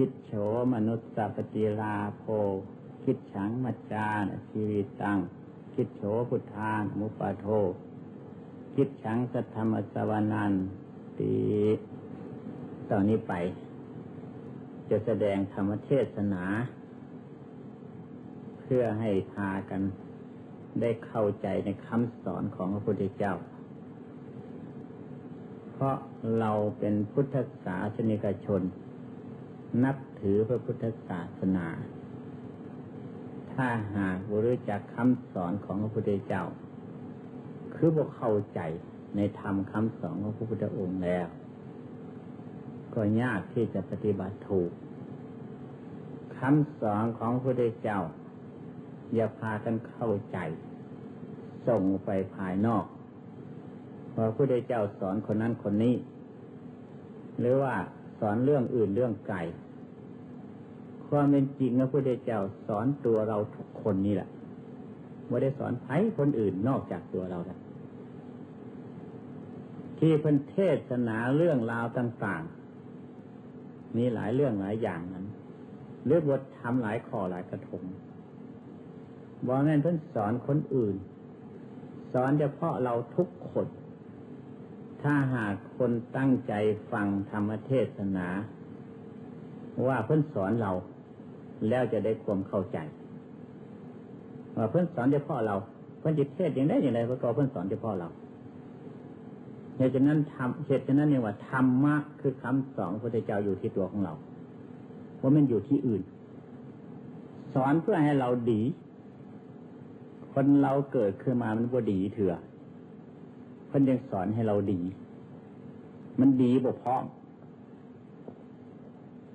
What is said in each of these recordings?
คิดโฉมนุษย์สัพติลาโภ คิดฉังมัจจานชีวิตตัง คิดโฉพุทธานมุปาโท คิดฉังสัทธรรมสวนันตีตอนนี้ไป จะแสดงธรรมเทศนา เพื่อให้พากันได้เข้าใจในคำสอนของพระพุทธเจ้า เพราะเราเป็นพุทธศาสนิกชน นับถือพระพุทธศาสนา ถ้าหากรู้จักคำสอนของพระพุทธเจ้า คือบอกเข้าใจในธรรมคำสอนของพระพุทธองค์แล้ว ก็ยากที่จะปฏิบัติถูกคำสอนของพระพุทธเจ้า อย่าพากันเข้าใจ ส่งไปภายนอกว่าพระพุทธเจ้าสอนคนนั้นคนนี้ หรือว่าสอนเรื่องอื่นเรื่องไกล ความเป็นจริงนะพระพุทธเจ้าสอนตัวเราทุกคนนี่แหละไม่ได้สอนใครคนอื่นนอกจากตัวเราแล้วที่พิ่นเทศนาเรื่องราวต่าง ๆ มีหลายเรื่องหลายอย่างนั้นเรื่องบททำหลายข้อหลายกระทงบอกแม่นเพิ่นสอนคนอื่น สอนเฉพาะเราทุกคน ถ้าหากคนตั้งใจฟังธรรมเทศนา ว่าเพิ่นสอนเรา แล้วจะได้ความเข้าใจว่าเพิ่นสอนเฉพาะเรา เพิ่นจิตเทศอย่างได้อย่างไรเพราะเพิ่นสอนเฉพาะเราเหตุฉะนั้นทำเหตุฉะนั้นเนี่ยว่าธรรมะคือคำสอนพระพุทธเจ้าอยู่ที่ตัวของเราว่ามันอยู่ที่อื่น สอนเพื่อให้เราดี คนเราเกิดขึ้นมามันบ่ดีเถื่อเพิ่นยังสอนให้เราดี มันดีบ่พร้อม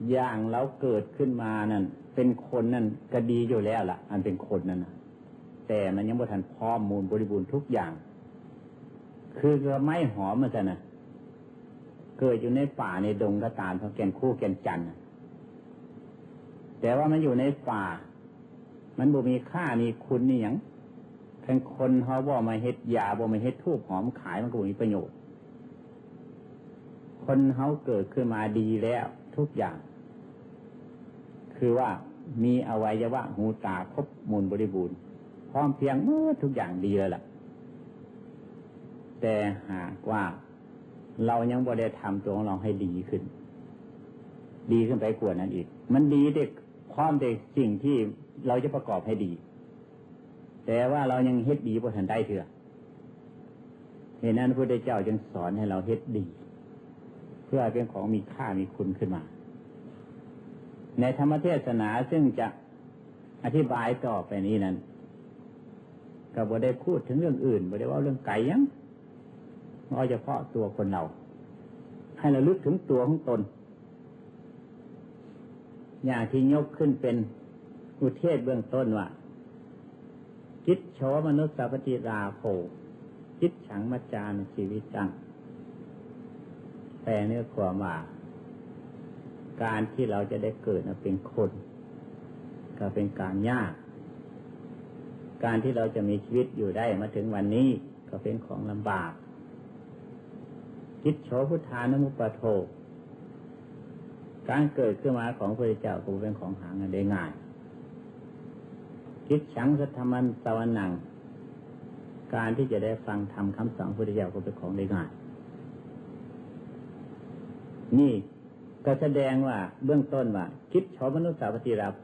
อย่างเราเกิดขึ้นมานั่นเป็นคนนั่นก็ดีอยู่แล้วล่ะ อันเป็นคนนั่นนะแต่มันยังบ่ทันพร้อมมูลบริบูรณ์ทุกอย่าง คือก็ไม่หอมมันจะนะเกิดอยู่ในป่าในดงก็ตามเพราแกนคู่แกนจันแต่ว่ามันอยู่ในป่า มันบ่มีค่ามีคุณนี่อย่างทั้งคนเขาบ่มาเฮ็ดยาบ่มาเฮ็ดทูบหอมขายมันก็มีประโยชน์ คนเขาเกิดขึ้นมาดีแล้วทุกอย่าง คือว่ามีอวัยวะหูตาครบมูลบริบูรณ์ พร้อมเพียงเมื่อทุกอย่างดีแล้วล่ะ แต่หากว่าเรายังบ่ได้ทำตัวของเราให้ดีขึ้น ดีขึ้นไปกว่านั้นอีก มันดีเด็กพร้อมเด็กสิ่งที่เราจะประกอบให้ดี แต่ว่าเรายังเฮ็ดดีพอทันได้เถอะเหตุนั้นพระพุทธเจ้าจึงสอนให้เราเฮ็ดดี เพื่อเป็นของมีค่ามีคุณขึ้นมา ในธรรมเทศนาซึ่งจะอธิบายต่อไปนี้นั้นก็บ่ได้พูดถึงเรื่องอื่นบ่ได้ว่าเรื่องไก่ยังเอาเฉพาะตัวคนเรา ให้เราลึกถึงตัวของตน อย่างที่ยกขึ้นเป็นอุเทศเบื้องต้นว่าจิตโฉมนุษย์สัพติราโภจิตฉังมัจจานชีวิตจังแต่เนื้อความว่า การที่เราจะได้เกิดเป็นคน ก็เป็นการยาก การที่เราจะมีชีวิตอยู่ได้มาถึงวันนี้ก็เป็นของลำบากจิตโฉพุทธานมุปโทการเกิดขึ้นมาของพระเจ้าก็เป็นของหาเงินได้ง่าย คิดฉังสัทธมันสวรนังการที่จะได้ฟังทำคำสอนพระเจ้าก็เป็นของได้ง่าย นี่ ก็แสดงว่าเบื้องต้นว่า คิดชอมนุษย์สาวติราโภ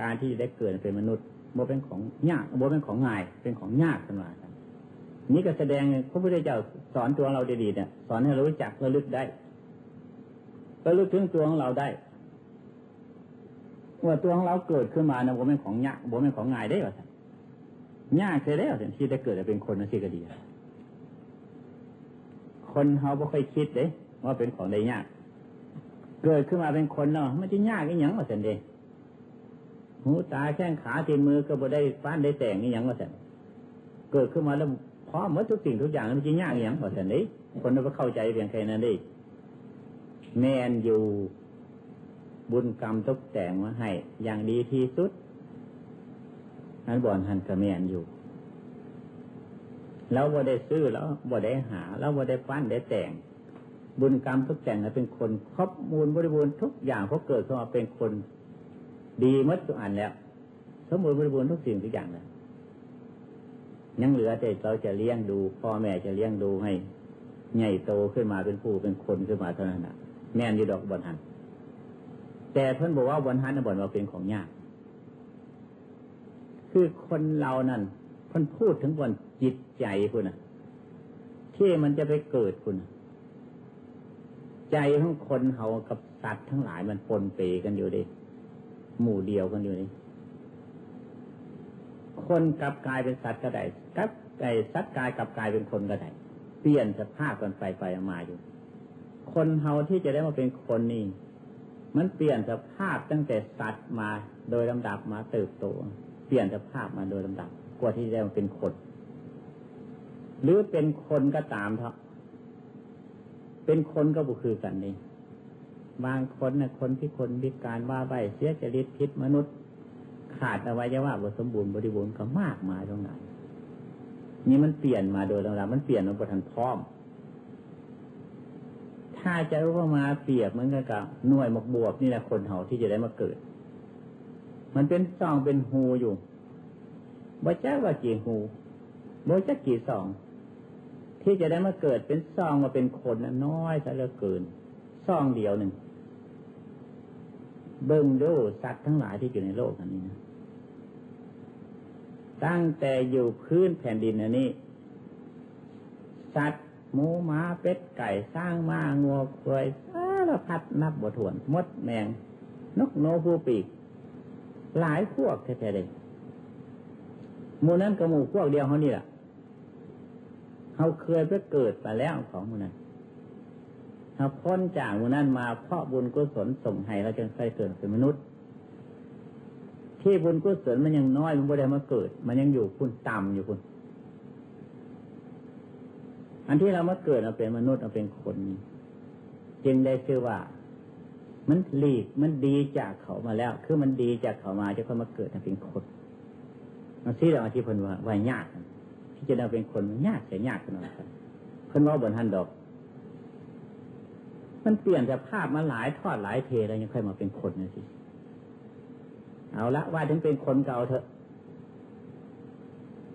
การที่ได้เกิดเป็นมนุษย์โมเป็นของยากโมเป็นของง่ายเป็นของยากขึ้นมานี่ก็แสดงพระพุทธเจ้าสอนตัวเราดีๆเนี่ยสอนให้เรารู้จักระลึกได้ระลึกถึงตัวของเราได้ว่าตัวของเราเกิดขึ้นมานะผมเป็นของยากผมเป็นของง่ายได้หรอยากใช่แล้วที่จะเกิดเป็นคนนั่นสิก็ดีคนเขาไม่เคยคิดเลยว่าเป็นของได้ยาก เกิดขึ้นมาเป็นคนเนาะมันจะยากอีหยังมาสันเดหูตาแข้งขาตีนมือก็บ่ได้ฟ้านได้แต่งอีหยังมาสันเกิดขึ้นมาแล้วพร้อมหมดทุกสิ่งทุกอย่างมันจะยากอีหยังมาสันนี้คนเราเข้าใจเพียงแค่นั้นเองแมนอยู่บุญกรรมตกแต่งมาให้ อย่างดีที่สุดนั้นบ่อนหันกระแมนอยู่แล้วบ่ได้ซื้อแล้วบ่ได้หา แล้วบ่ได้ปั้นได้แต่ง บุญกรรมทุกแต่งเป็นคนครบมูลบริบูรณ์ทุกอย่างเขาเกิดขึ้นมาเป็นคนดีมัดทุกอันแล้ว สมบูรณ์บริบูรณ์ทุกสิ่งทุกอย่างแล้วยังเหลือแต่เราจะเลี้ยงดูพ่อแม่จะเลี้ยงดูให้ ใหญ่โตขึ้นมาเป็นผู้เป็นคนขึ้นมาเท่านั้นนะแม่นอยู่ดอกบนหันแต่เพื่อนบอกว่าบนหันบนว่าเป็นของยาก คือคนเรานั่นเพื่อนพูดถึงบนจิตใจคุณนะที่มันจะไปเกิดคุณ ใจของคนเขากับสัตว์ทั้งหลายมันปนเปกันอยู่ดิหมู่เดียวกันอยู่นี่คนกับกายเป็นสัตว์ก็ได้กับไอ้สัตว์กายกับกายเป็นคนก็ได้เปลี่ยนสภาพกันไปไปมาอยู่ คนเฮาที่จะได้มาเป็นคนนี่ มันเปลี่ยนสภาพตั้งแต่สัตว์มาโดยลำดับมาเติบโต เปลี่ยนสภาพมาโดยลำดับกว่าที่จะมาเป็นคน หรือเป็นคนก็ตามเถอะ เป็นคนก็บุคือกันนี่บางคนนะคนที่คนพิการว่าใบเสียจริตพิษมนุษย์ ขาดอวัยวะบสมบูรณ์บริบูรณ์ก็มากมายตรงไหนนี่มันเปลี่ยนมาโดยลำดับมันเปลี่ยนมาประทันพร้อม ถ้าจะรู้ว่ามาเปรียบเหมือนกับหน่วยหมกบวบนี่แหละคนเขาที่จะได้มาเกิด มันเป็นซองเป็นหูอยู่บ่จ้าว่ากี่หูบ่จ้ากี่ซอง ที่จะได้มาเกิดเป็นซองมาเป็นคนน้อยซะเหลือเกินซองเดียวหนึ่งเบิ่งดูสัตว์ทั้งหลายที่อยู่ในโลกอันนี้นะตั้งแต่อยู่พื้นแผ่นดินอันนี้ สัตว์หมูหมาเป็ดไก่สร้างมางัวควายสารพัดนับบทวน มดแมง นกโนผู้ปีก หลายพวกแท้ๆเลยหมูนั้นกับหมูพวกเดียวเขานี่แหละ เขาเคยไปเกิดไปแล้วของมูนั้นถ้าพ้นจากมูนั้นมาเพราะบุญกุศลส่งให้เราจึงเคยเกิดเป็นมนุษย์ ที่บุญกุศลมันยังน้อยมันไม่ได้มาเกิด มันยังอยู่คุณต่ำอยู่คุณอันที่เรามาเกิดเราเป็นมนุษย์เราเป็นคน จึงได้ชื่อว่า มันหลีกมันดีจากเขามาแล้ว คือมันดีจากเขามาจะค่อยมาเกิดเป็นคนมันที่เราอธิพนว่าว่ายาก ที่จะได้เป็นคนมันยากแต่ยากกันหน่อยเพิ่นว่าบนทันดอก มันเปลี่ยนจากภาพมาหลายทอดหลายเทแล้วยังค่อยมาเป็นคนนะสิเอาละว่าถึงเป็นคนเก่าเถอะ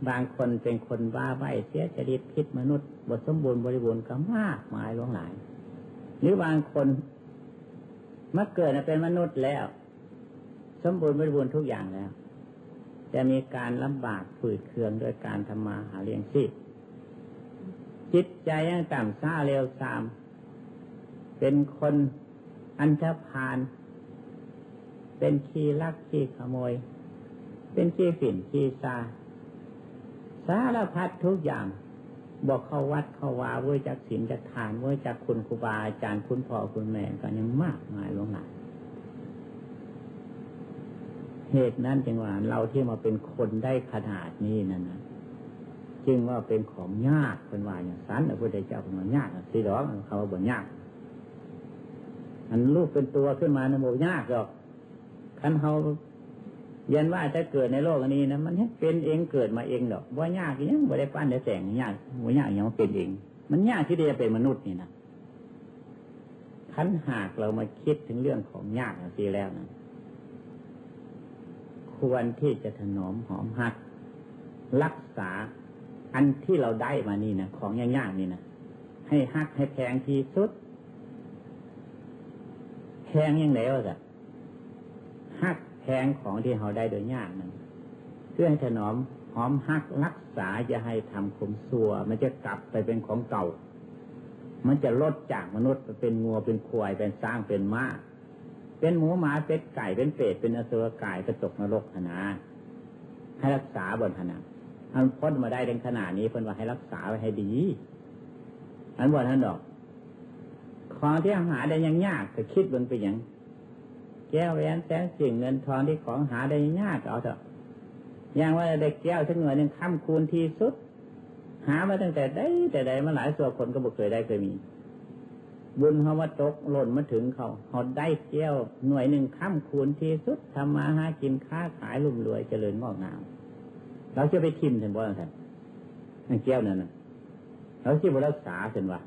บางคนเป็นคนบ้าใบเสียจริตพิษมนุษย์บทสมบูรณ์บริบูรณ์ก็มากมายหลวงหลาย หรือบางคนมาเกิดเป็นมนุษย์แล้ว สมบูรณ์บริบูรณ์ทุกอย่างแล้ว จะมีการลำบากฝืดเคืองโดยการทำมาหาเลี้ยงชีพจิตใจยังต่ำซาเร็วซาม เป็นคนอันธพาลเป็นขี้ลักขี้ขโมย เป็นขี้ฝิ่นขี้ซาสารพัดทุกอย่าง บอกเข้าวัดเข้าวาเว้ยจากศีลจากทานเว้ยจากคุณครูบาอาจารย์คุณพ่อคุณแม่กันยังมากมายลงหลาย เหตุนั้นจึงว่าเราที่มาเป็นคนได้ขนาดนี้นั่นนะจึงว่าเป็นของยากเป็นว่าอย่างสันพระพุทธเจ้าเป็นว่ายากสิหรอกเขาบอกยากอันลูกเป็นตัวขึ้นมาในโมยากหรอกคันเขาเย็นว่าจะเกิดในโลกนี้นะมันเป็นเองเกิดมาเองดอกว่ายากยังไม่ได้ปั้นได้แต่งยากว่ายากยังมันเป็นเอง มันยากที่จะเป็นมนุษย์นี่นะคันหากเรามาคิดถึงเรื่องของยากสิแล้วนะ ควรที่จะถนอมหอมหัก รักษาอันที่เราได้มานี่นะของยากๆนี่นะให้หักให้แพงที่สุดแพงยังไงวะจ๊ะฮักแพงของที่เราได้โดยยากนั้นเพื่อให้ถนอมหอมฮักรักษาจะให้ทำคมซัว มันจะกลับไปเป็นของเก่า มันจะลดจากมนุษย์เป็นงัวเป็นควายเป็นสร้างเป็นม้า เป็นหมูหมาเป็ดไก่เป็นเป็ดเป็นอสุรกายกระตกนรกนาให้รักษาบนขนาดอันพ้นมาได้ในขนาดนี้เพิ่นว่าให้รักษาไว้ให้ดีอันบนท่านดอก ของที่หาได้ยังยากก็คิดบนไปอย่างแก้วแหวนแสงสิ่งเงินทองที่ของหาได้ยากเอาเถอะอย่างว่าได้แก้วทั้งเงินยังค้ำคูณที่สุด หามาตั้งแต่ได้แต่ใดมาหลายส่วนคนก็บอกเคยได้เคยมี บุญเขาว่าตกหล่นมาถึงเขาเขาได้แก้วหน่วยหนึ่งค้ำคูณที่สุดทำมาหากินค้าขายรุ่มรวยเจริญงอกงามเราจะไปทิมถึงบ่ท่านนั่นแก้วนั่นะเราที่บรักษาเห็นว่า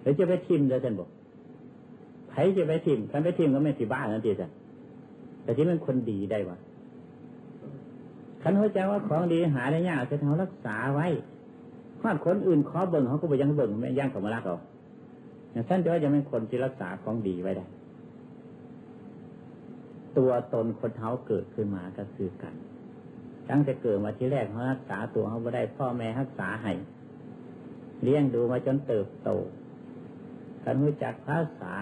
ไปรือจะไปทิมเลยท่านบอกใครจะไปทิมคันไปทิมก็ไม่สิบ้านั่นทีจ้ะแต่ที่มันคนดีได้วะคันหัวใจว่าของดีหาได้ยากจะทำรักษาไว้ขอดคนอื่นขอเบิ่งเขาก็ไปยังเบิ่งไม่ย่างเขามารักเอาอ ท่านจะว่าจะเป็นคนที่รักษาของดีไว้ได้ ตัวตนคนเท้าเกิดขึ้นมาก็คือกัน ตั้งแต่เกิดมาที่แรกเขารักษาตัวเขาไม่ได้พ่อแม่รักษาให้เลี้ยงดูมาจนเติบโตการรู้จักภาษา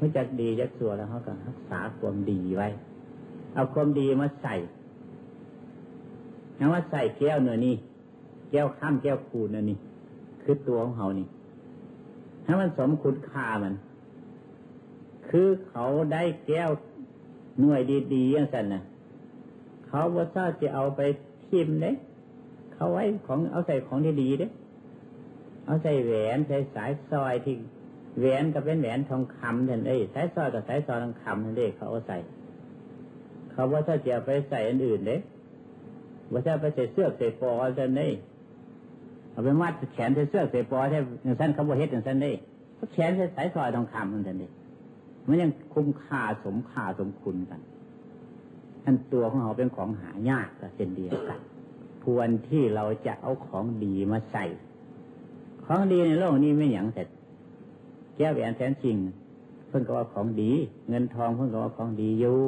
รู้จักดีจักสัวแล้วเขาก็รักษาความดีไว้ เอาความดีมาใส่นว่าใส่แก้วเนื้อนี่แก้วข้ามแก้วคูนนี่คือตัวของเขานี่ ถ้ามันสมคุณค่ามัน คือเขาได้แก้วหน่วยดีๆอย่างนั้นนะเขาว่าถ้าจะเอาไปทิมเด้เขาไว้ของเอาใส่ของดีๆเด้เอาใส่แหวนใส่สายซอยที่แหวนก็เป็นแหวนทองคำเห็นเอ้สายซอยกับสายซอยทองคำเห็นเด้เขาเอาใส่ เขาว่าถ้าจะไปใส่อันอื่นเด้ว่าถ้าไปใส่เสื้อใส่ปอจะนี่เอ เอาไปมัดแขนใส่เสื้อใส่ปอใช่อย่างนั้นเขาบอกเฮ็ดอย่างนั้นได้ก็แขนใส่สายซอยทองคำอย่างนี้มันยังคุ้มค่าสมค่าสมคุณกันท่านตัวของเขาเป็นของหายากก็เช่นเดียวกันควรที่เราจะเอาของดีมาใส่ ของดีในโลกนี้ไม่หยังเสร็จแก้วแหวนแสนจริง เพิ่นก็ว่าของดี เงินทองเพิ่นก็ว่าของดีอยู่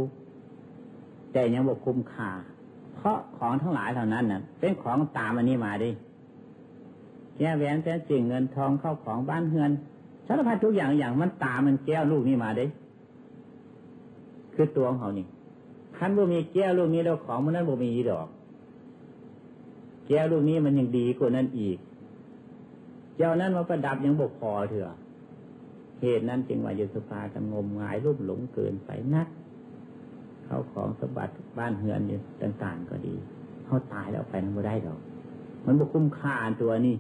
แต่ยังบอกคุ้มค่า เพราะของทั้งหลายเท่านั้นน่ะ เป็นของตามอันนี้มาดิ แก้แหวนแสนจริงเงินทองเข้าของบ้านเฮือนสารพัดทุกอย่างอย่างมันตามันแก้วลูกนี้มาเดิคือตัวของเขานี่คันบ่มีแก้วลูกนี้แล้วของมันนั้นบ่มีดอก แก้วลูกนี้มันยังดีกว่านั้นอีกเจ้านั้นมาประดับยังบกพอเถอะเหตุนั้นจึงว่าโยสุภากันงมงายรูปหลงเกินไปนักเข้าของสมบัติบ้านเฮือนเนี่ยต่าง ๆ ก็ดีเขาตายแล้วไปมันไม่ได้หรอกมันบุคุ้มค่าตัวนี้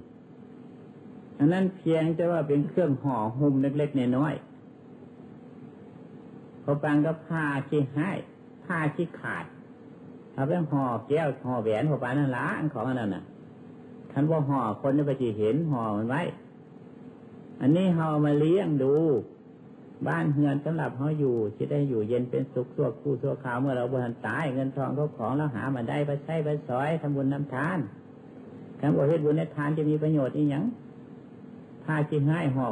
อันนั้นเพียงแต่ว่าเป็นเครื่องห่อหุ้มเล็กๆน้อยๆเขาปังก็ผ้าขี้ให้ผ้าขี้ขาดเอาไปห่อแก้วห่อแหวนห่อปานนั่นละอันของอันนั้นน่ะท่านว่าห่อคนจะไปจีเห็นห่อมันไว้ อันนี้เฮามาเลี้ยงดู บ้านเฮือนสำหรับเขาอยู่จะได้อยู่เย็นเป็นสุขสั่วคู่สั่วขาวเมื่อเราบริหารตายเงินทองเขาของเราหามาได้ไปใช้ไปสอยทำบุญน้ำทานการบริเหตุบุญในทานจะมีประโยชน์อีกอย่าง ผ้าจีง่ายห่อ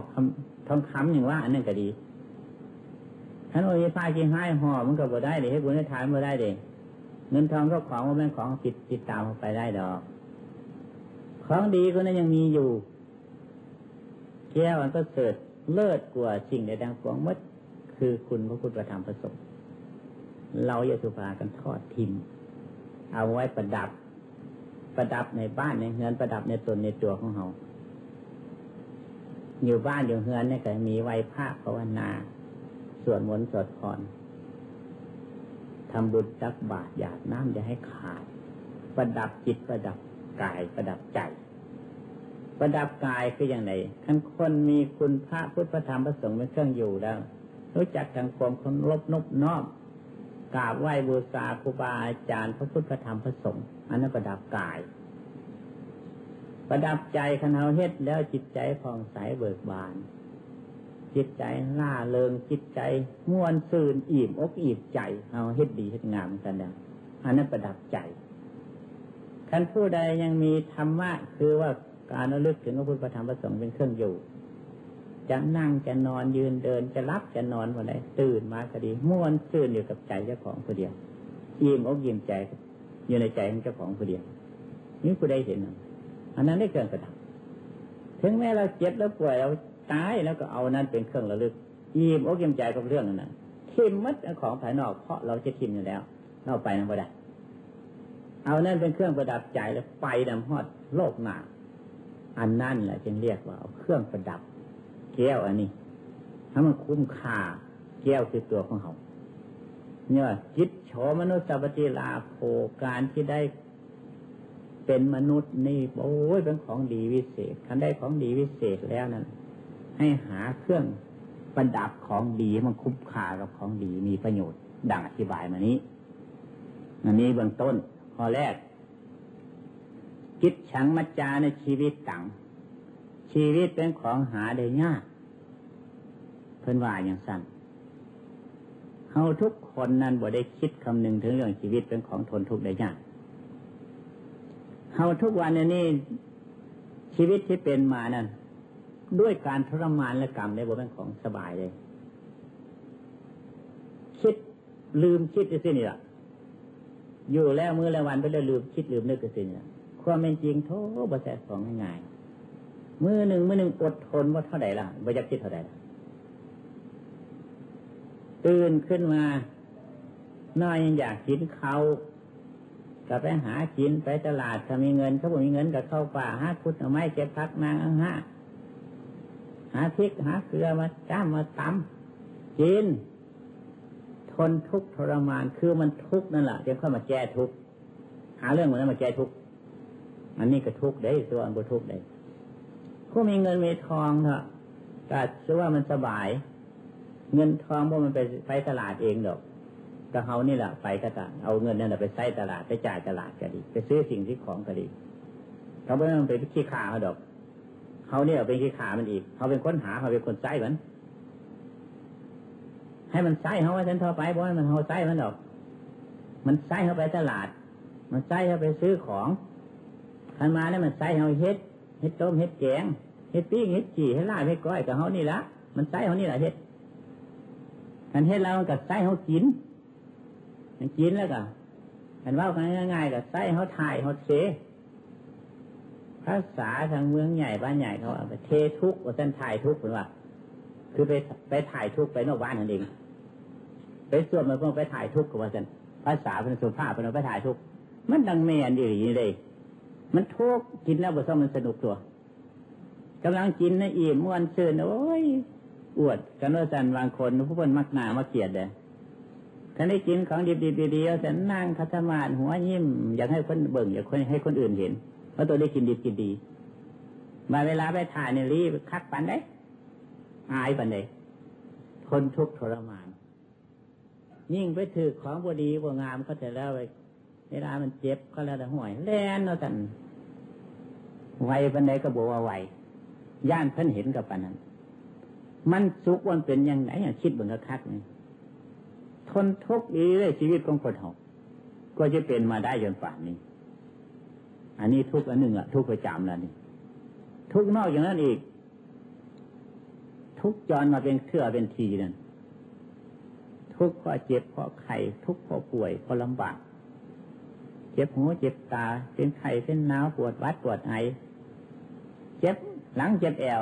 ทองคำอย่างว่าอันนั้นก็ดีท่านว่าผ้าจีง่ายห่อมันก็บ่ได้เลยให้บุญในทานบ่ได้เลยเงินทองก็ของว่าแม่ของติดติดตามไปได้ดอก ของดีก็นั้นยังมีอยู่แก้วอันก็เสริฐเลิศกว่าสิ่งใดดังปวงมดคือคุณพระพุทธธรรมประสงค์เราอย่าสุภากันทอดทิมเอาไว้ประดับ ประดับในบ้านในเฮือนประดับในตนในตัวของเรา อยู่บ้านอยู่เฮือนเนี่ยก็มีไหว้ภาคภาวนาสวดมนต์สวดพรทำบุญตักบาตรหยาดน้ำจะให้ขาด ประดับจิตประดับกายประดับใจ ประดับกายคืออย่างไรทั้งคนมีคุณพระพุทธธรรมพระสงฆ์เป็นเครื่องอยู่แล้ว รู้จักทางความเคารพนบนอมกราบไหว้บูชาครูบาอาจารย์พระพุทธธรรมพระสงฆ์อันนั้นประดับกาย ประดับใจขณะเฮ็ดแล้วจิตใจผ่องใสเบิกบาน จิตใจล่าเริงจิตใจม่วนซื่นอิ่มอกอิ่มใจเอาเฮ็ดดีเฮ็ดงามกันแล้วอันนั้นประดับใจคันผู้ใดยังมีธรรมะคือว่าการระลึกถึงพระพุทธธรรมประสงค์เป็นเครื่องอยู่ จะนั่งจะนอนยืนเดินจะรับจะนอนวันไหนตื่นมาก็ดีม่วนซื่นอยู่กับใจเจ้าของผู้เดียวยิ้มอกยิ้มใจอยู่ในใจของเจ้าของผู้เดียวนี่ผู้ใดเห็น อันนั้นได้เกินกระดับถึงแม้เราเจ็บแล้วป่วยเราตายแล้วก็เอานั้นเป็นเครื่องระลึกยิ้มอกยิ้มใจกับเรื่องนั้นทิมมัดของภายนอกเพราะเราจะทิมอยู่แล้วเราไปนั่นไม่ได้ เอานั่นเป็นเครื่องประดับใจแล้วไปดำฮอดโลกหนาอันนั่นแหละจึงเรียกว่าเอาเครื่องประดับ แก้วอันนี้ถ้ามันคุ้มค่าแก้วคือตัวของเขาเนี่ยจิตโฉมนุษย์สัพติลาโภการที่ได้ เป็นมนุษย์นี่โอ้ยเป็นของดีวิเศษคันได้ของดีวิเศษแล้วนั้นให้หาเครื่องประดับของดีมันคุ้มค่ากับของดีมีประโยชน์ดังอธิบายมานี้อันนี้เบื้องต้นข้อแรกคิดฉังมัจจาในชีวิตต่างชีวิตเป็นของหาได้ยากเพิ่นว่าอย่างสั้นเฮาทุกคนนั้นบ่ได้คิดคำนึงถึงเรื่องชีวิตเป็นของทนทุกข์ได้ยาก เฮาทุกวันนี้ชีวิตที่เป็นมานั้นด้วยการทรมานและกรรมได้บ่เป็นของสบายเลย คิดลืมคิดจะสินี่ละอยู่แล้วมือละวันไปแล้วลืมคิดลืมนึกจะสินี่ละความเป็นจริงโทษบ่แสของง่ายมือหนึ่งมือหนึ่งอดทนว่าเท่าไหร่ละบ่อยากคิดเท่าไหร่ละตื่นขึ้นมาน้อยยังอยากกินเขา ก็ไปหากินไปตลาดถ้ามีเงินเขาบอกมีเงินก็เข้าป่าหาพุทธไม้เก็บพักนางอังหาหาพริกหาเกลือมาจ้ามาตำกิน ทนทุกข์ทรมานคือมันทุกข์นั่นแหละจึงเข้ามาแก้ทุกข์หาเรื่องมันนั้นมาแก้ทุกข์อันนี้ก็ทุกข์ได้ตัวอันบุทุกข์ได้ผู้มีเงินมีทองเถอะก็ชื่อว่ามันสบาย เงินทองพวกมันไปไปตลาดเองดอก ก็เขานี่แหละไปก็ตเอาเงินนั่นแหละไปใช้ตลาดไปจ่ายตลาดก็ดี ไปซื้อสิ่งที่ของก็ดีเขาไม่ต้องไปขี้ขาเขาดอกเขาเนี่ยเป็นขี้ขามันอีกเขาเป็นคนหาเขาเป็นคนใช้มัน ให้มันใช้เขาว่าฉันท่าไปบ่ให้มันเขาใช้มันดอก มันใช้เขาไปตลาด มันใช้เขาไปซื้อของทันมาเนี่ยมันใช้เขาเฮ็ดเฮ็ดต้มเฮ็ดแกงเฮ็ดปิ้งเฮ็ดจี่เฮ็ดลาบเฮ็ดก้อยกับเขานี่ละมันใช้เขานี่แหละเฮ็ดกันเฮ็ดแล้วมันก็ใช้เขากิน มันกินแล้วก็กันว่ากันง่ายๆก็ใช้เขาถ่ายเขาเทภาษาทางเมืองใหญ่บ้านใหญ่เขาเอาไปเททุกว่าท่านถ่ายทุกเป็นว่า คือไปไปถ่ายทุกไปนอกบ้านนั่นเอง ไปส่วนมันก็ไปถ่ายทุกกับว่าท่านภาษาเป็นสุภาพเป็นไปถ่ายทุกมันดังเมียนอยู่อย่างนี้เลย มันทุกกินแล้วบ่ต้องมันสนุกตัวกำลังกินนะอิ่มม้วนซื่นโอ้ยอวดกันว่าจันบางคนผู้คนมักหนามาเกลียดเลย ถ้าได้กินของดีๆดีๆจะนั่งคัตมาดหัวยิ้ม อยากให้คนเบิ่งอยากให้คนอื่นเห็นว่าตัวได้กินดีกินดีมาเวลาไปถ่ายในรีบคักปันได้อายปันได้ทนทุกข์ทรมาน ยิ่งไปถือของบดีบงามก็จะแล้วไปเวลามันเจ็บก็แล้วแต่ห่วยแล่นเนาะจันไวปันใดก็บอกว่าไวย่านเพิ่นเห็นกับปันนั้น มันสุขวันเป็นยังไงอย่างคิดเบิ่งกระคักนี่ ทนทุกข์ดีเลยชีวิตของคนหอกก็จะเป็นมาได้จนป่านนี้ อันนี้ทุกข์อันหนึ่งอะทุกข์ประจำแล้วนี่ ทุกข์นอกอย่างนั้นอีก ทุกข์จรมาเป็นเครือเป็นทีนั่นทุกข์เพราะเจ็บเพราะไข้ทุกข์เพราะป่วยเพราะลำบาก เจ็บหัวเจ็บตาเป็นไข้เป็นหนาวปวดวัดปวดไอเจ็บหลังเจ็บแอว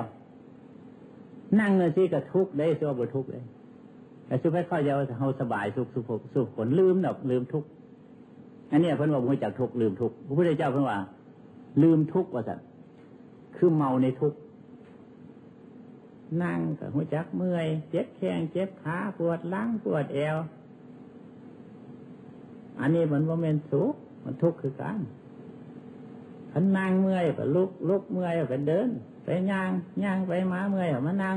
นั่งเงินซีก็ทุกข์ได้ตัวบุทุกข์เลย แต่สุภาพข้อเดียวเขาสบายสุขสุขสุขผลลืมดอกลืมทุกอันนี้เพิ่นว่าจักทุกลืมทุกพระพุทธเจ้าเพิ่นว่า ลืมทุกว่าสัตคือเมาในทุกนั่งกับหัวจักเมื่อย เจ็บแข้งเจ็บขาปวดหลังปวดเอว อันนี้มันว่าเป็นสุขมันทุกข์คือกันขันนั่งเมื่อยก็ลุกลุกเมื่อยก็เดิน ไปย่างย่างไปมาเมื่อยก็มานั่ง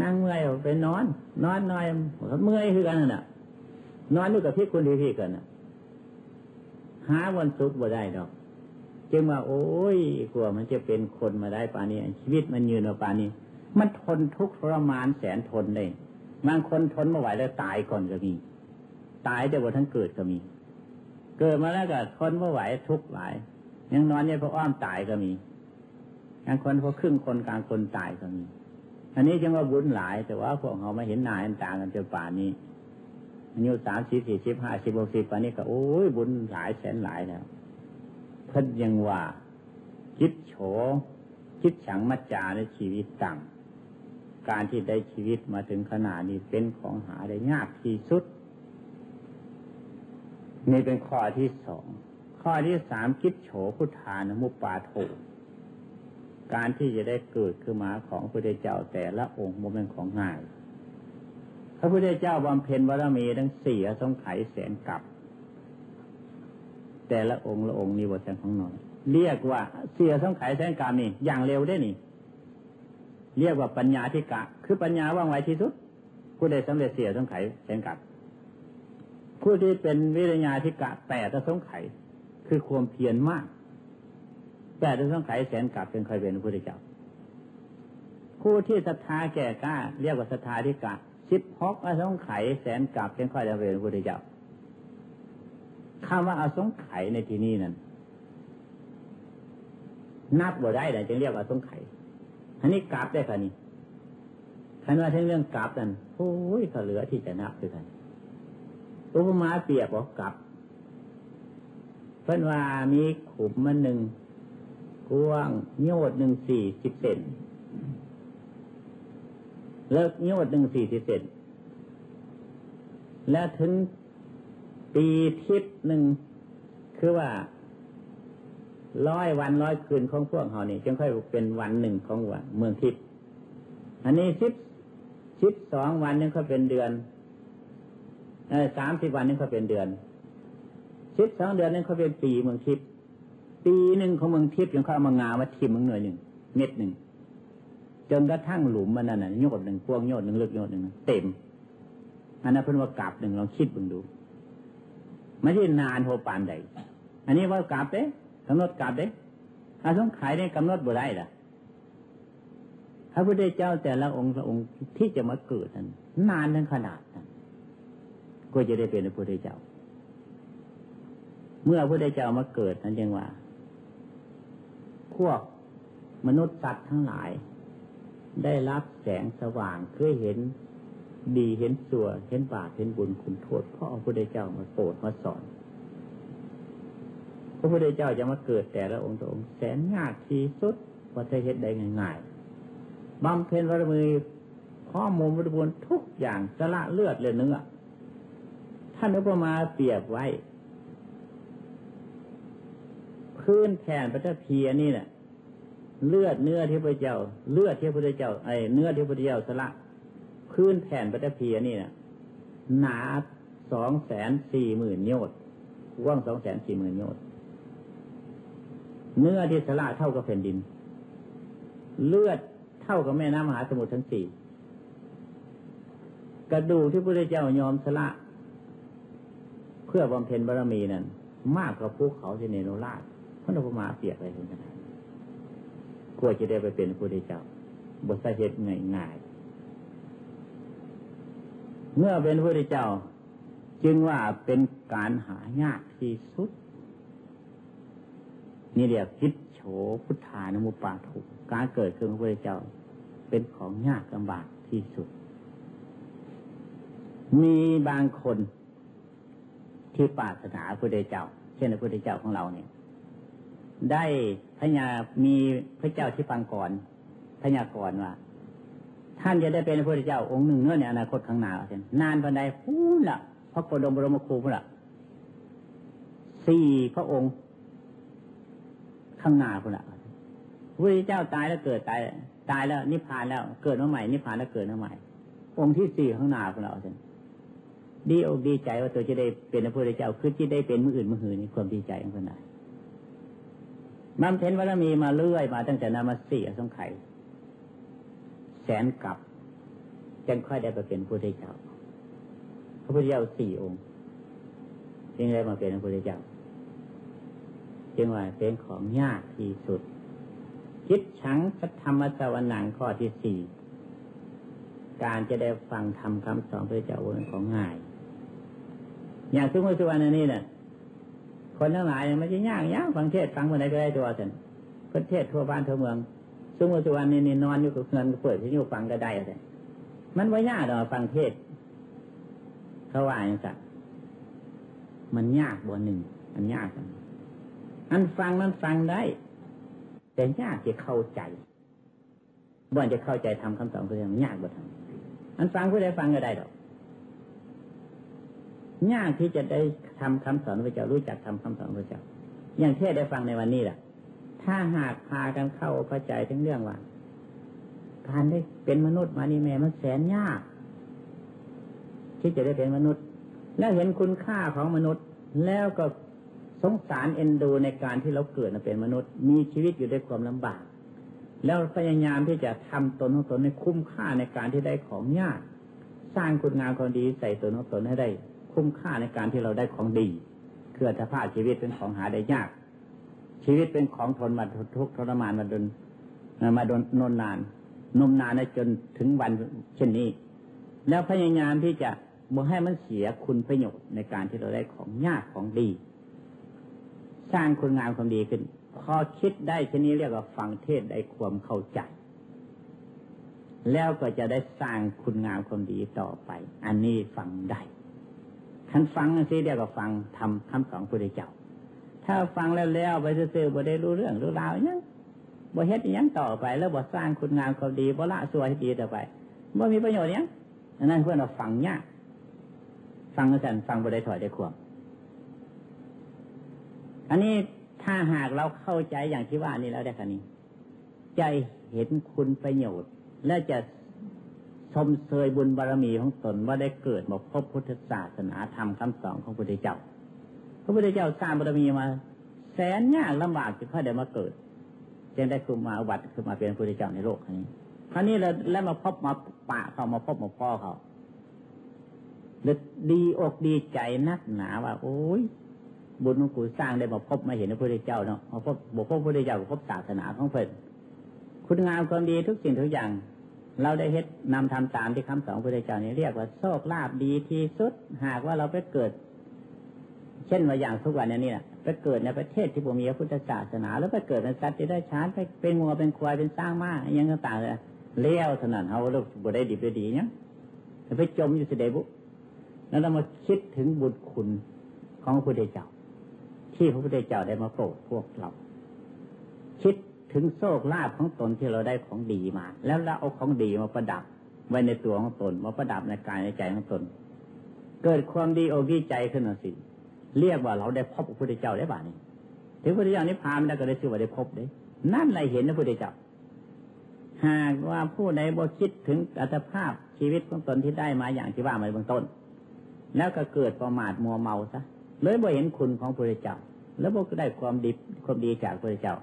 นั่งเมื่อยไปนอน นอนน้อยเมื่อยคือกันน่ะ นอนด้วยกับพี่คุณที่พี่กันน่ะ หาวันสุขบ่ได้ดอก จึงว่า โอ้ยกลัวมันจะเป็นคนมาได้ป่านี้ ชีวิตมันยืนมาป่านี้ มันทนทุกข์ทรมานแสนทนเลยบางคนทนไม่ไหวแล้วตายก่อนก็มี ตายแต่ว่าทั้งเกิดก็มี เกิดมาแล้วก็ทนไม่ไหวทุกข์หลาย ยังนอนเนี่ยพออ้อมตายก็มีบางคนพอครึ่งคนกลางคนตายก็มี อันนี้จึงว่าบุญหลาย แต่ว่าพวกเขามาเห็นหน้าเห็นตากันจนป่านนี้อายุสามสิบสี่สิบห้าสิบหกสิบป่านนี้ก็โอ้ยบุญหลายแสนหลายแล้วเพิ่นยังว่าคิดโฉคิดฉังมัจจาในชีวิตต่างการที่ได้ชีวิตมาถึงขนาดนี้เป็นของหาได้ยากที่สุด นี่เป็นข้อที่สองข้อที่สามคิดโฉพุทธานมุปปาโถ การที่จะได้เกิดขึ้นมาของพระพุทธเจ้าแต่ละองค์มันเป็นของง่าย พระพุทธเจ้าบำเพ็ญบารมีทั้งสี่สงไขแสนกับ แต่ละองค์ละองค์นี่บทแทนของน้อย เรียกว่าเสียสงไขแสนกับนี่ อย่างเร็วได้นี่ เรียกว่าปัญญาธิกะ คือปัญญาว่างไวที่สุด ผู้ใดสำเร็จเสียสงไขแสนกับผู้ที่เป็นวิริยาธิกะแต่จะสงไขคือความเพียรมาก แต่จะต้งไขแสนกลับเป็นใครเป็นพระพุทธเจ้าผู้ที่ศรัทธาแก่กล้าเรียกว่าศรัทธาที่กาสิบหกอสงไขยแสนกับเพียงค่อยจะเรียนพระพุทธเจ้าคำว่าอสงไขยในที่นี้นั้นนับบ่ได้แต่จึงเรียกว่าอสงไขยอันนี้กราบได้ค่ะนี่คันว่าทั้งเรื่องกราบนั้นโอ้ยก็เหลือที่จะนับด้วยกันอุปมาเปรียบบอกกลับ เพื่อนว่ามีขุมมันหนึ่ง กว้างโยดหนึ่งสี่สิบเซนเลิกโยดหนึ่งสี่สิบเซนแล้วถึงปีทิพหนึ่งคือว่าร้อยวันร้อยคืนของพวกเขานี่จึงค่อยเป็นวันหนึ่งของวันเมืองทิพย์อันนี้สิบสิบสองวันนึงเขาเป็นเดือนสามสิบวันนึงเขาเป็นเดือนสิบสองเดือนนึงเขาเป็นปีเมืองทิพย์ ปีหนึ่งของเมืองทิพย์ยังเขาเอามางามาทิมเมืองหน่วยหนึ่งเม็ดหนึ่งจนกระทั่งหลุมมันนั่นน่ะโยดหนึ่งพวงโยดหนึ่งลึกโยดหนึ่งเต็มอันนั้นเพิ่นว่ากลับหนึ่งลองคิดบึงดูไม่ใช่นานโหปานใดอันนี้ว่ากลับเด้กำหนดกลับเด้อาสงขายได้กำหนดบ่ได้ล่ะพระพุทธเจ้าแต่ละองค์ละองค์ที่จะมาเกิดนั้นนานถึงขนาดนั้นก็จะได้เป็นพระพุทธเจ้า เมื่อพระพุทธเจ้ามาเกิดนั้นยังว่า พวกมนุษย์สัตว์ทั้งหลาย ได้รับแสงสว่างเคยเห็นดีเห็นสัวเห็นบาปเห็นบุญคุณโทษเพราะพระพุทธเจ้ามาโปรดมาสอน พระพุทธเจ้าจะมาเกิดแต่ละองค์ตัวองค์แสนยากที่สุดว่าจะเห็นได้ง่ายๆบำเพ็ญวรมือข้อมูลบริบูรณ์ทุกอย่างสละเลือดเลยเนื้อท่านอุปมาเปรียบไว้ พื้นแผ่นพระเจ้าเพียนี่เนี่ยเลือดเนื้อที่พระเจ้า เลือดที่พระเจ้าไอ้เนื้อที่พระเจ้าสละพื้นแผ่นพระเจ้าเพียนี่เนี่ยหนาสองแสนสี่หมื่นโยชน์ว้างสองแสนสี่หมื่นโยชน์เนื้อที่สละเท่ากับแผ่นดิน เลือดเท่ากับแม่น้ำมหาสมุทรทั้งสี่กระดูกที่พระเจ้ายอมสละ เพื่อบำเพ็ญบารมีนั้น มากกว่าภูเขาที่เนโรราช พระนพมาเปียกอะไรทั้งนั้กลัวจะได้ไปเป็นพระเจ้าบทสาเหตุง่ายๆ เมื่อเป็นพระเจ้า จึงว่าเป็นการหายากที่สุด นี่เรียกพิโฉพุทธานุมุปาทุการเกิดขึ้นของพระเจ้า เป็นของยากลำบากที่สุด มีบางคนที่ปาถนาพระเจ้า เช่นพระพุทธเจ้าของเราเนี่ย ได้พญามีพระเจ้าที่ปังก่อนพญากรว่าท่านจะได้เป็นพระพุทธเจ้าองค์หนึ่งเนื้อในอนาคตข้างหน้าเช่นนานปันใดพูนละพระโกดมบรมครูพูนละสี่พระองค์ ข้างหน้าคุณละพระเจ้าตายแล้วเกิดตายตายแล้วนิพพานแล้วเกิดมาใหม่นิพพานแล้วเกิดมาใหม่ องค์ที่สี่ข้างหน้าคุณละเอาเถอะดีอกดีใจว่าตัวจะได้เป็นพระพุทธเจ้าคือที่ได้เป็นมืออื่นมือหือนี่ความดีใจของคนไหน บำเพ็ญวารมีมาเรื่อยมาตั้งแต่นามาสี่สงไข่แสนกับจนค่อยได้ไปเป็นพระพุทธเจ้า พระพุทธเจ้าสี่องค์ยังได้มาเป็นพระพุทธเจ้าจึงว่าเป็นของยากที่สุด คิดชังสัทธรรมสวนังข้อที่สี่การจะได้ฟังทำคำสอนพระเจ้าเป็นของง่าย อย่างทุกวันทุกวันนี้เนี่ย คนทั้งหลายมันจะยากยากฟังเทศฟังเมื่อใดก็ได้ตัวสันประเทศทั่วบ้านทั่วเมืองสมมติวันนี้นอนอยู่กับเงินเปิดที่อยู่ฟังก็ได้แต่มันไม่ยากหรอกฟังเทศเขาว่าอย่างสัมันยากบนหนึ่งมันยากอันฟังนั้นฟังได้ แต่ยากจะเข้าใจบ่อนจะเข้าใจทำคำสอนเพื่อนยากบ่ทำอันฟังผู้ใดฟังก็ได้ดอก ยากที่จะได้ทำคำสอนพระเจ้ารู้จักทำคำสอนพระเจ้า อย่างเทศได้ฟังในวันนี้แหละถ้าหากพากันเข้าเข้าใจทั้งเรื่องว่าการได้เป็นมนุษย์มานี่แม่มันแสนยาก ที่จะได้เป็นมนุษย์ แล้วเห็นคุณค่าของมนุษย์ แล้วก็สงสารเอ็นดูในการที่เราเกิดมาเป็นมนุษย์ มีชีวิตอยู่ด้วยความลำบาก แล้วพยายามที่จะทำตนของตนให้คุ้มค่าในการที่ได้ของยาก สร้างคุณงามความดีใส่ตนของตนให้ได้ คุ้มค่าในการที่เราได้ของดีเคืออัตภาพชีวิตเป็นของหาได้ยาก ชีวิตเป็นของทนมาทุกทรมานมาดนมาดนนนนาน นมนานจนถึงวันเช่นนี้ แล้วพยายามที่จะบ่ให้มันเสียคุณประโยชน์ในการที่เราได้ของยากของดี สร้างคุณงามความดีขึ้น พอคิดได้ชนี้เรียกว่าฟังเทศได้ความเข้าใจ แล้วก็จะได้สร้างคุณงามความดีต่อไป อันนี้ฟังได้ ท่านฟังสิเรียกว่าฟังทำคำสอนพระเจ้า ถ้าฟังแล้วแล้วไปซื่อๆบ่ได้รู้เรื่องรู้ราวยังบ่เฮ็ดยังต่อไป แล้วบ่สร้างคุณงามความดีบ่ละสัวให้ดีต่อไปบ่มีประโยชน์ยังนั่นเพื่อนเราฟังยากฟังกันฟังบ่ได้ถอยได้ควบอันนี้ถ้าหากเราเข้าใจอย่างที่ว่านี่แล้วได้คันนี้ ใจเห็นคุณประโยชน์ และจะ มเชยบุญบารมีของตนว่าได้เกิดมาพบพุทธศาสนาธรรมคำสอนของพระพุทธเจ้า พระพุทธเจ้าสร้างบารมีมา แสนยากลำบากจึงค่อยได้มาเกิดจึงได้คือมาวัดคือมาเป็นพระพุทธเจ้าในโลกนี้คราวนี้เราแล้วมาพบมาปะเขามาพบมาพ่อเขาเลยดีอกดีใจนักหนาว่า โอ้ยบุญของกูสร้างได้มาพบมาเห็นพระพุทธเจ้าเนาะมาพบบุพพระพุทธเจ้าพบศาสนาของเพิ่นคุณงามความดีทุกสิ่งทุกอย่าง เราได้เฮ็ดนำทำตามที่คำสอนพระพุทธเจ้านี่เรียกว่าโชคลาภดีที่สุด หากว่าเราไปเกิด เช่นว่าอย่างทุกวันนี้นะไปเกิดในประเทศที่ผมมีพระพุทธศาสนา แล้วไปเกิดในสัตว์ที่ได้ชานไปเป็นงัวเป็นควายเป็นสร้างมาอย่างต่างเลยเลี้ยวเท่านั้นเขาเราบุได้ดีไปดีเนี่ยไปจมอยู่เสด็บุแล้วเรามาคิดถึงบุญคุณของพระพุทธเจ้า ที่พระพุทธเจ้าได้มาโปรดพวกเรา คิด ถึงโชคลาภของตนที่เราได้ของดีมา แล้วเราเอาของดีมาประดับไว้ในตัวของตนมาประดับในกายในใจของตน เกิดความดีอกดีใจขึ้นมาสิ เรียกว่าเราได้พบพระพุทธเจ้าได้บ้านี้ถึงพระพุทธเจ้านิพพานแล้วก็ได้ชื่อว่าได้พบเลยนั่นเลยเห็นพระพุทธเจ้าหากว่าผู้ใดบ่คิดถึงอัตภาพชีวิตของตนที่ได้มาอย่างที่ว่ามาเบื้องต้น แล้วก็เกิดประมาทมัวเมาซะเลยบ่เห็นคุณของพระพุทธเจ้า แล้วบ่ก็ได้ความดีความดีจากพระพุทธเจ้า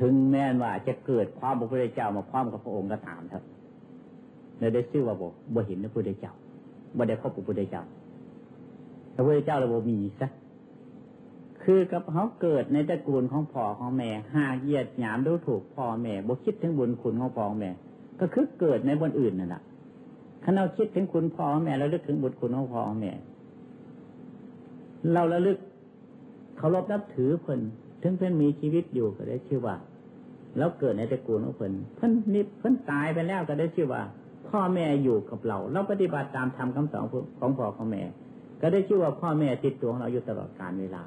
ถึงแม้ว่าจะเกิดความพระพุทธเจ้ามาพร้อมกับพระองค์ก็ตามเถอะเลยได้ชื่อว่าบ่บ่เห็นพระพุทธเจ้าบ่ได้พบพระพุทธเจ้าพระพุทธเจ้าเราบ่มีซะคือกับเขาเกิดในตระกูลของพ่อของแม่หากเหยียดหยามดูถูกพ่อแม่บ่คิดถึงบุญคุณของพ่อแม่ ก็คือเกิดในบนอื่นนั่นแหละถ้าเราคิดถึงคุณพ่อแม่เราลึกถึงบุญคุณของพ่อแม่ เราระลึกเคารพนับถือเพิ่น ถึงเพิ่อนมีชีวิตอยู่ก็ได้ชื่อว่า แล้วเกิดในตระกูลของเพิ่นเพิ่อนนิเพิ่อนตายไปแล้วก็ได้ชื่อว่า พ่อแม่อยู่กับเราเราปฏิบัติตามธรรมคำสอนของพ่อของแม่ ก็ได้ชื่อว่าพ่อแม่ติดตัวของเราอยู่ตลอดกาลเวลา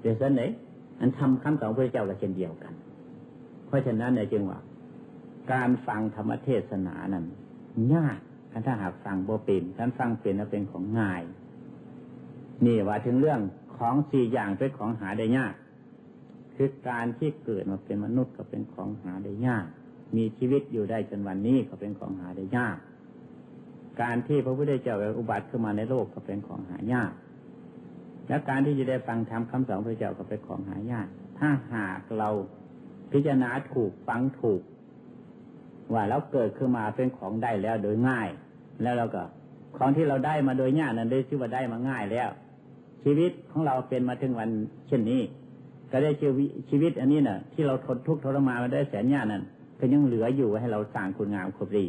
เดี๋ยวนั้นไหนอันทำคำสอนพระเจ้าก็เช่นเดียวกัน เพราะฉะนั้นเนี่ยจึงว่า การฟังธรรมเทศนานั้นยากถ้าหากฟังโบเป็นท่านฟังเป็นแล้วเป็นของง่าย นี่ว่าถึงเรื่องของสี่อย่างเป็นของหาได้ยาก คือการที่เกิดมาเป็นมนุษย์ก็เป็นของหาได้ยาก มีชีวิตอยู่ได้จนวันนี้ก็เป็นของหาได้ยาก การที่พระพุทธเจ้าอุบัติขึ้นมาในโลกก็เป็นของหายาก และการที่จะได้ฟังธรรมคำสอนพระเจ้าก็เป็นของหายาก ถ้าหากเราพิจารณาถูกฟังถูก ว่าเราเกิดขึ้นมาเป็นของได้แล้วโดยง่าย แล้วเราก็ของที่เราได้มาโดยยากนั้นได้ชื่อว่าได้มาง่ายแล้ว ชีวิตของเราเป็นมาถึงวันเช่นนี้ ก็ได้ชีวิตชีวิตอันนี้น่ะ ที่เราทนทุกข์ทรมานมาได้แสนยากนั้นก็ยังเหลืออยู่ให้เราสร้างคุณงามความดี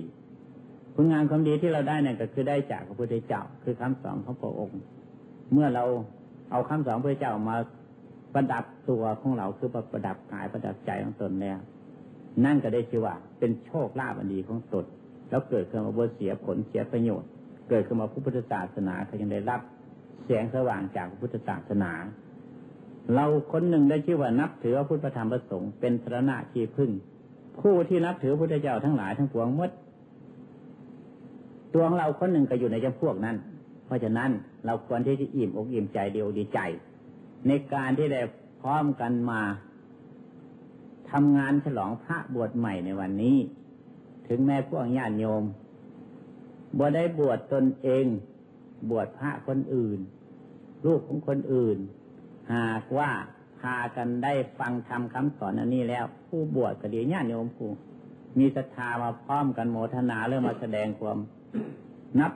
คุณงามความดีที่เราได้นั่นก็คือได้จากพระพุทธเจ้า คือคำสอนของพระองค์ เมื่อเราเอาคำสอนพระเจ้ามาประดับตัวของเราคือประดับกายประดับใจของตนแล้ว นั่นก็ได้ชื่อว่า เป็นโชคลาภอันดีของตนแล้วเกิดขึ้นมาบนเสียผลเสียประโยชน์ เกิดขึ้นมาพุทธศาสนาเขายังได้รับแสงสว่างจากพุทธศาสนา เราคนหนึ่งได้ชื่อว่านับถือพุทธธรรมประสงค์เป็นสรณะที่พึ่ง ผู้ที่นับถือพุทธเจ้าทั้งหลายทั้งปวงมดตัวของเราคนหนึ่งก็อยู่ในจำพวกนั้น เพราะฉะนั้นเราควรที่จะอิ่มอกอิ่มใจเดียวดีใจ ในการที่ได้พร้อมกันมาทำงานฉลองพระบวชใหม่ในวันนี้ ถึงแม้พวกญาติโยมบวชได้บวชตนเอง บวชพระคนอื่น ลูกของคนอื่น หากว่าพากันได้ฟังทำคำสอนอันนี้แล้ว ผู้บวชก็ดีญาติโยมผู้มีศรัทธามาพร้อมกันโมทนาเริ่มมาแสดงความ นับ